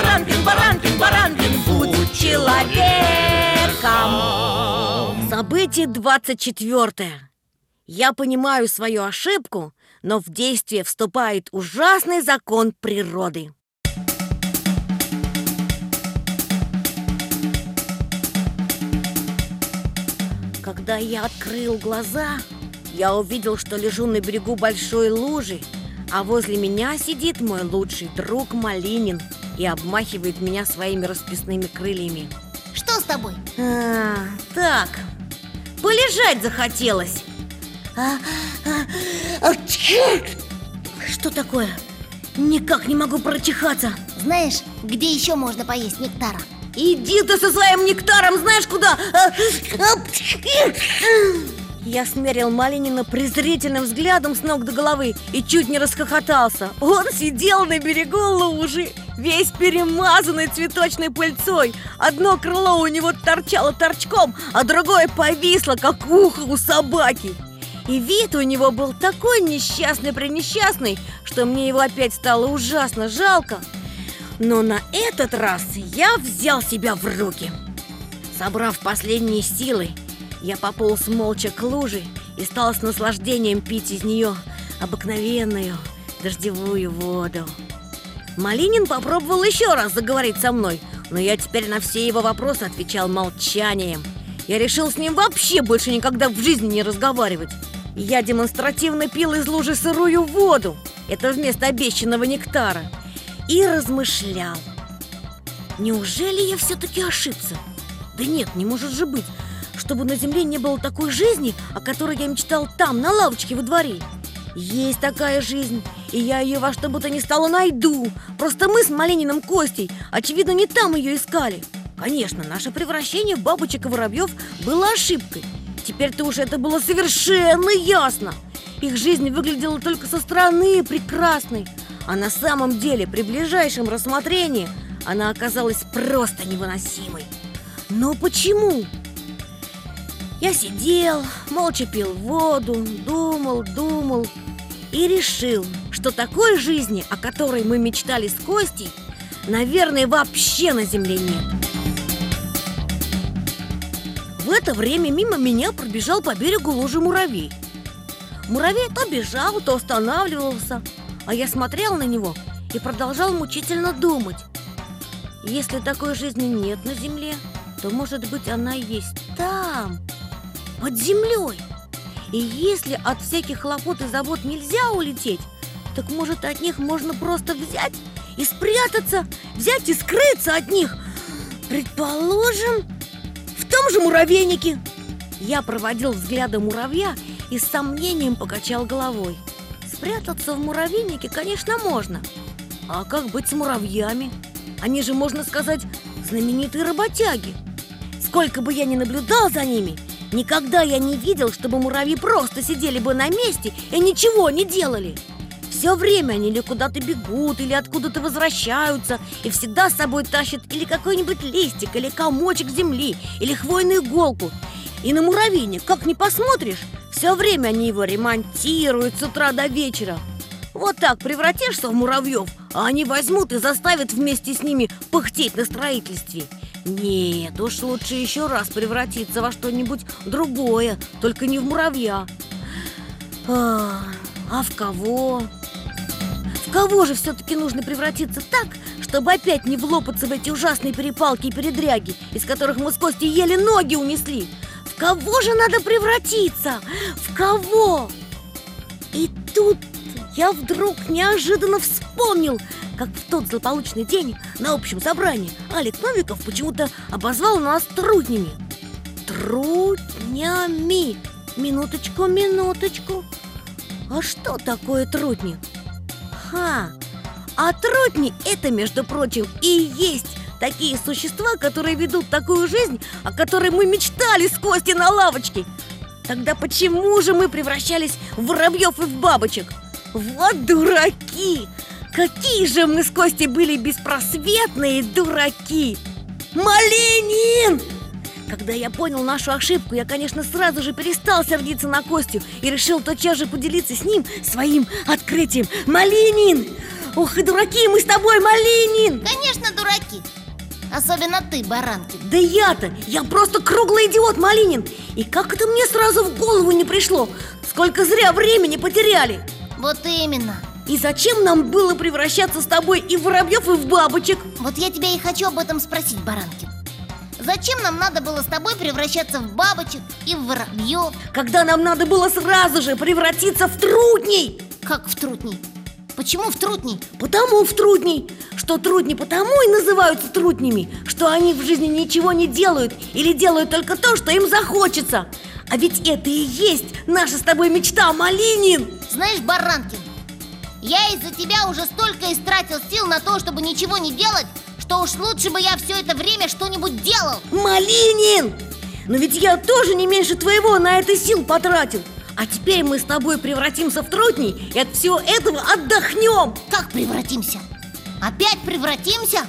Баранкин, Баранкин, Баранкин, будь человеком. Событие 24 Я понимаю свою ошибку, но в действие вступает ужасный закон природы. Когда я открыл глаза, я увидел, что лежу на берегу большой лужи, а возле меня сидит мой лучший друг Малинин и обмахивает меня своими расписными крыльями. Что с тобой? А, так, полежать захотелось. А, а, а, что такое? Никак не могу прочихаться. Знаешь, где еще можно поесть нектара? Иди ты со своим нектаром знаешь куда? Я смерил Малинина презрительным взглядом с ног до головы и чуть не расхохотался. Он сидел на берегу лужи, весь перемазанный цветочной пыльцой. Одно крыло у него торчало торчком, а другое повисло, как ухо у собаки. И вид у него был такой несчастный-пренесчастный, что мне его опять стало ужасно жалко. Но на этот раз я взял себя в руки. Собрав последние силы, я пополз молча к луже и стал с наслаждением пить из нее обыкновенную дождевую воду. Малинин попробовал еще раз заговорить со мной, но я теперь на все его вопросы отвечал молчанием. Я решил с ним вообще больше никогда в жизни не разговаривать. Я демонстративно пил из лужи сырую воду, это вместо обещанного нектара, и размышлял. Неужели я все-таки ошибся? Да нет, не может же быть чтобы на земле не было такой жизни, о которой я мечтал там, на лавочке во дворе. Есть такая жизнь, и я ее во что бы то ни стало найду. Просто мы с Малининым Костей, очевидно, не там ее искали. Конечно, наше превращение в бабочек и воробьев было ошибкой. Теперь-то уж это было совершенно ясно. Их жизнь выглядела только со стороны прекрасной, а на самом деле при ближайшем рассмотрении она оказалась просто невыносимой. Но почему? Я сидел, молча пил воду, думал, думал и решил, что такой жизни, о которой мы мечтали с Костей, наверное, вообще на земле нет. В это время мимо меня пробежал по берегу лужи муравей. Муравей то бежал, то останавливался, а я смотрел на него и продолжал мучительно думать. Если такой жизни нет на земле, то, может быть, она есть там, под землей. И если от всяких хлопот и забот нельзя улететь, так может от них можно просто взять и спрятаться, взять и скрыться от них. Предположим, в том же муравейнике. Я проводил взглядом муравья и с сомнением покачал головой. Спрятаться в муравейнике, конечно, можно. А как быть с муравьями? Они же, можно сказать, знаменитые работяги. Сколько бы я ни наблюдал за ними – Никогда я не видел, чтобы муравьи просто сидели бы на месте и ничего не делали. Все время они или куда-то бегут, или откуда-то возвращаются И всегда с собой тащат или какой-нибудь листик, или комочек земли, или хвойную иголку. И на муравейник, как ни посмотришь, все время они его ремонтируют с утра до вечера. Вот так превратишься в муравьев, а они возьмут и заставят вместе с ними пыхтеть на строительстве нет, уж лучше еще раз превратиться во что-нибудь другое, только не в муравья. А, а в кого? В кого же все-таки нужно превратиться так, чтобы опять не влопаться в эти ужасные перепалки и передряги, из которых мы с Костей еле ноги унесли? В кого же надо превратиться? В кого? И тут я вдруг неожиданно вспомнил, как в тот злополучный день на общем собрании Алик Новиков почему-то обозвал нас труднями. Труднями! Минуточку, минуточку. А что такое трудни? Ха! А трудни это, между прочим, и есть такие существа, которые ведут такую жизнь, о которой мы мечтали с Костей на лавочке. Тогда почему же мы превращались в воробьев и в бабочек? Вот дураки! Какие же мы с Костей были беспросветные дураки! Малинин! Когда я понял нашу ошибку, я, конечно, сразу же перестал сердиться на Костю и решил тотчас же поделиться с ним своим открытием. Малинин! Ох, и дураки мы с тобой, Малинин! Конечно, дураки! Особенно ты, Баранкин Да я-то, я просто круглый идиот, Малинин И как это мне сразу в голову не пришло? Сколько зря времени потеряли Вот именно И зачем нам было превращаться с тобой и в воробьев, и в бабочек? Вот я тебя и хочу об этом спросить, Баранкин Зачем нам надо было с тобой превращаться в бабочек и в воробьев? Когда нам надо было сразу же превратиться в трудней Как в трутней? Почему в трутней? Потому в трудней Что трудни потому и называются труднями Что они в жизни ничего не делают Или делают только то, что им захочется А ведь это и есть наша с тобой мечта, Малинин Знаешь, Баранкин, я из-за тебя уже столько истратил сил на то, чтобы ничего не делать Что уж лучше бы я все это время что-нибудь делал Малинин! Но ведь я тоже не меньше твоего на это сил потратил а теперь мы с тобой превратимся в трутней и от всего этого отдохнем Как превратимся? Опять превратимся?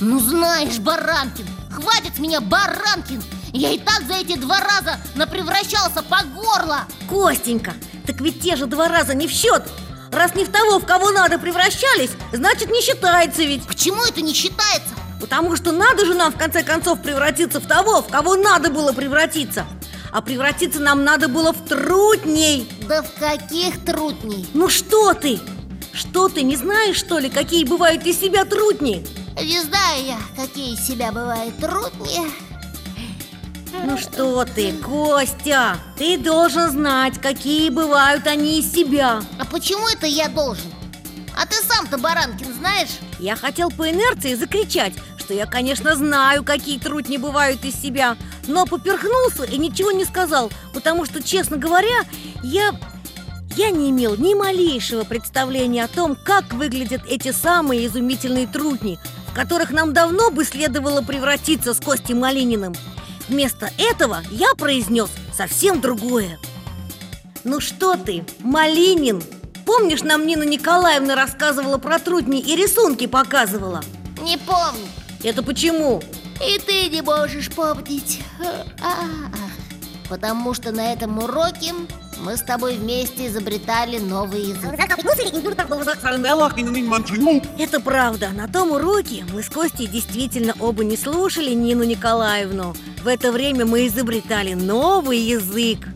Ну знаешь, Баранкин, хватит с меня Баранкин Я и так за эти два раза напревращался по горло Костенька, так ведь те же два раза не в счет Раз не в того, в кого надо превращались, значит не считается ведь Почему это не считается? Потому что надо же нам в конце концов превратиться в того, в кого надо было превратиться а превратиться нам надо было в трутней Да в каких трутней? Ну что ты? Что ты, не знаешь, что ли, какие бывают из себя трутни? Не знаю я, какие из себя бывают трутни Ну что ты, Костя, ты должен знать, какие бывают они из себя А почему это я должен? А ты сам-то, Баранкин, знаешь? Я хотел по инерции закричать, что я, конечно, знаю, какие трутни бывают из себя Но поперхнулся и ничего не сказал Потому что, честно говоря, я... Я не имел ни малейшего представления о том, как выглядят эти самые изумительные трутни В которых нам давно бы следовало превратиться с Костей Малининым Вместо этого я произнес совсем другое. Ну что ты, Малинин, Помнишь, нам Нина Николаевна рассказывала про трудни и рисунки показывала? Не помню. Это почему? И ты не можешь помнить. А. Потому что на этом уроке мы с тобой вместе изобретали новый язык. Это правда, на том уроке мы с Костей действительно оба не слушали Нину Николаевну. В это время мы изобретали новый язык.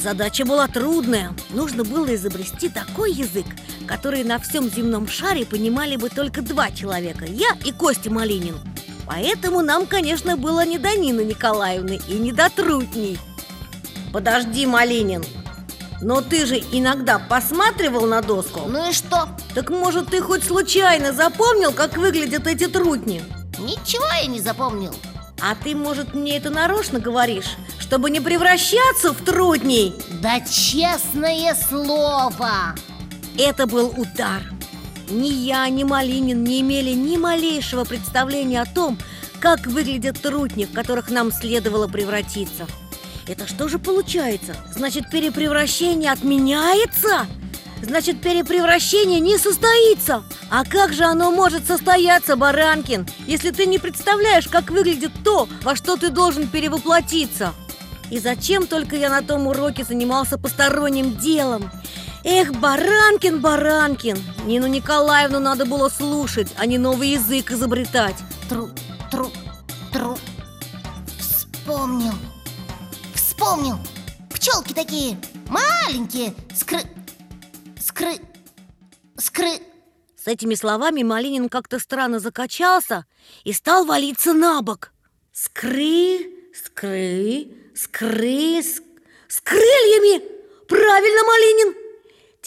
Задача была трудная. Нужно было изобрести такой язык, который на всем земном шаре понимали бы только два человека Я и Костя Малинин. Поэтому нам, конечно, было не до Нины Николаевны и не до трутней. Подожди, Малинин но ты же иногда посматривал на доску Ну и что? Так может ты хоть случайно запомнил, как выглядят эти трутни? Ничего я не запомнил А ты, может, мне это нарочно говоришь? Чтобы не превращаться в трудней? Да честное слово! Это был удар Ни я, ни Малинин не имели ни малейшего представления о том, как выглядят трутни, в которых нам следовало превратиться Это что же получается? Значит, перепревращение отменяется? Значит, перепревращение не состоится А как же оно может состояться, Баранкин, если ты не представляешь, как выглядит то, во что ты должен перевоплотиться? И зачем только я на том уроке занимался посторонним делом? Эх, Баранкин, Баранкин Нину Николаевну надо было слушать, а не новый язык изобретать Тру, Вспомнил Пчелки такие маленькие Скры... Скры... Скры... С этими словами Малинин как-то странно закачался и стал валиться на бок Скры... Скры... Скры... С крыльями! Правильно, Малинин!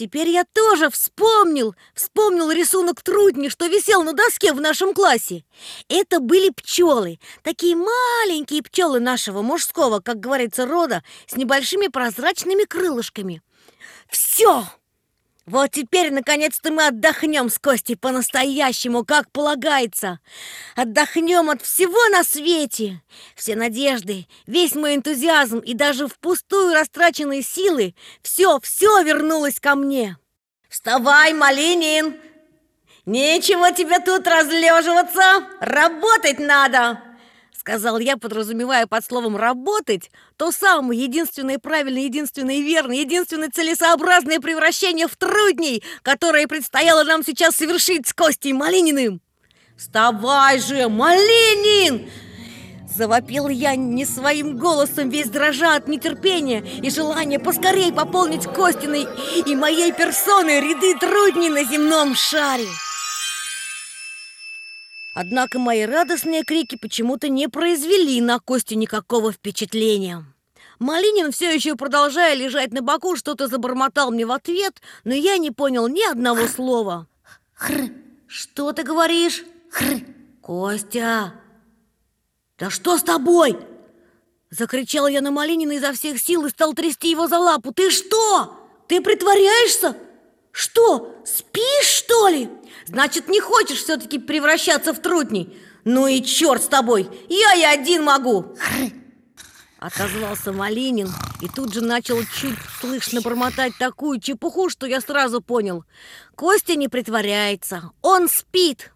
Теперь я тоже вспомнил, вспомнил рисунок трудни, что висел на доске в нашем классе. Это были пчелы, такие маленькие пчелы нашего мужского, как говорится, рода, с небольшими прозрачными крылышками. Все! Вот теперь, наконец-то, мы отдохнем с Костей по-настоящему, как полагается. Отдохнем от всего на свете. Все надежды, весь мой энтузиазм и даже впустую растраченные силы, все, все вернулось ко мне. Вставай, Малинин! Нечего тебе тут разлеживаться, работать надо! Сказал я, подразумевая под словом «работать» то самое единственное правильное, единственное верное, единственное целесообразное превращение в трудней, которое предстояло нам сейчас совершить с Костей Малининым. Вставай же, Малинин! Завопил я не своим голосом, весь дрожа от нетерпения и желания поскорей пополнить Костиной и моей персоной ряды трудней на земном шаре. Однако мои радостные крики почему-то не произвели на Костю никакого впечатления. Малинин, все еще продолжая лежать на боку, что-то забормотал мне в ответ, но я не понял ни одного слова. Хр, Что ты говоришь? хр. Костя! Да что с тобой? Закричал я на Малинина изо всех сил и стал трясти его за лапу. Ты что? Ты притворяешься? Что, спишь, что ли? Значит, не хочешь все-таки превращаться в трутней? Ну и черт с тобой, я и один могу. Отозвался Малинин и тут же начал чуть слышно бормотать такую чепуху, что я сразу понял. Костя не притворяется, он спит.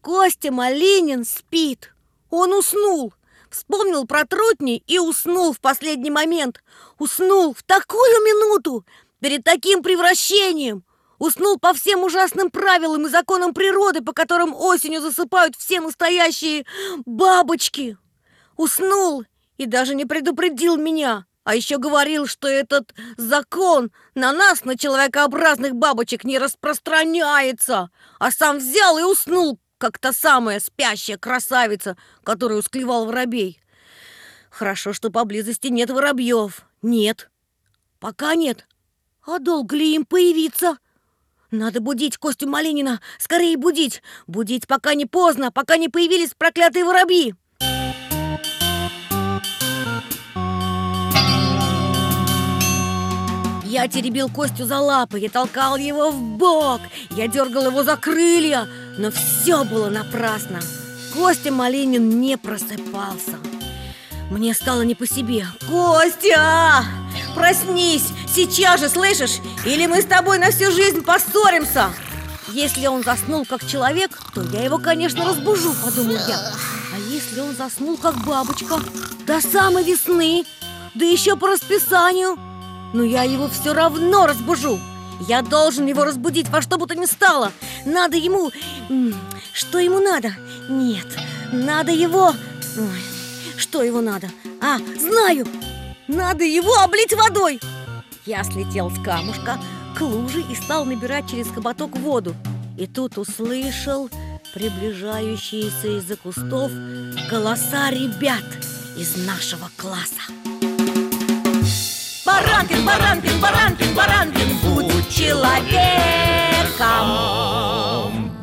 Костя Малинин спит. Он уснул. Вспомнил про трутни и уснул в последний момент. Уснул в такую минуту Перед таким превращением Уснул по всем ужасным правилам и законам природы, по которым осенью засыпают все настоящие бабочки. Уснул и даже не предупредил меня, а еще говорил, что этот закон на нас, на человекообразных бабочек, не распространяется, а сам взял и уснул, как та самая спящая красавица, которую склевал воробей. Хорошо, что поблизости нет воробьев. Нет. Пока нет. А долго ли им появиться? Надо будить Костю Малинина, скорее будить. Будить пока не поздно, пока не появились проклятые воробьи. Я теребил Костю за лапы, я толкал его в бок, я дергал его за крылья, но все было напрасно. Костя Малинин не просыпался. Мне стало не по себе. Костя! Проснись! Сейчас же, слышишь? Или мы с тобой на всю жизнь поссоримся! Если он заснул как человек, то я его, конечно, разбужу, подумал я. А если он заснул как бабочка? До самой весны, да еще по расписанию. Но я его все равно разбужу. Я должен его разбудить во что бы то ни стало. Надо ему... Что ему надо? Нет, надо его... Ой, что его надо? А, знаю! Надо его облить водой! Я слетел с камушка к луже и стал набирать через хоботок воду. И тут услышал приближающиеся из-за кустов голоса ребят из нашего класса. Баранкин, Баранкин, Баранкин, Баранкин, будь человеком.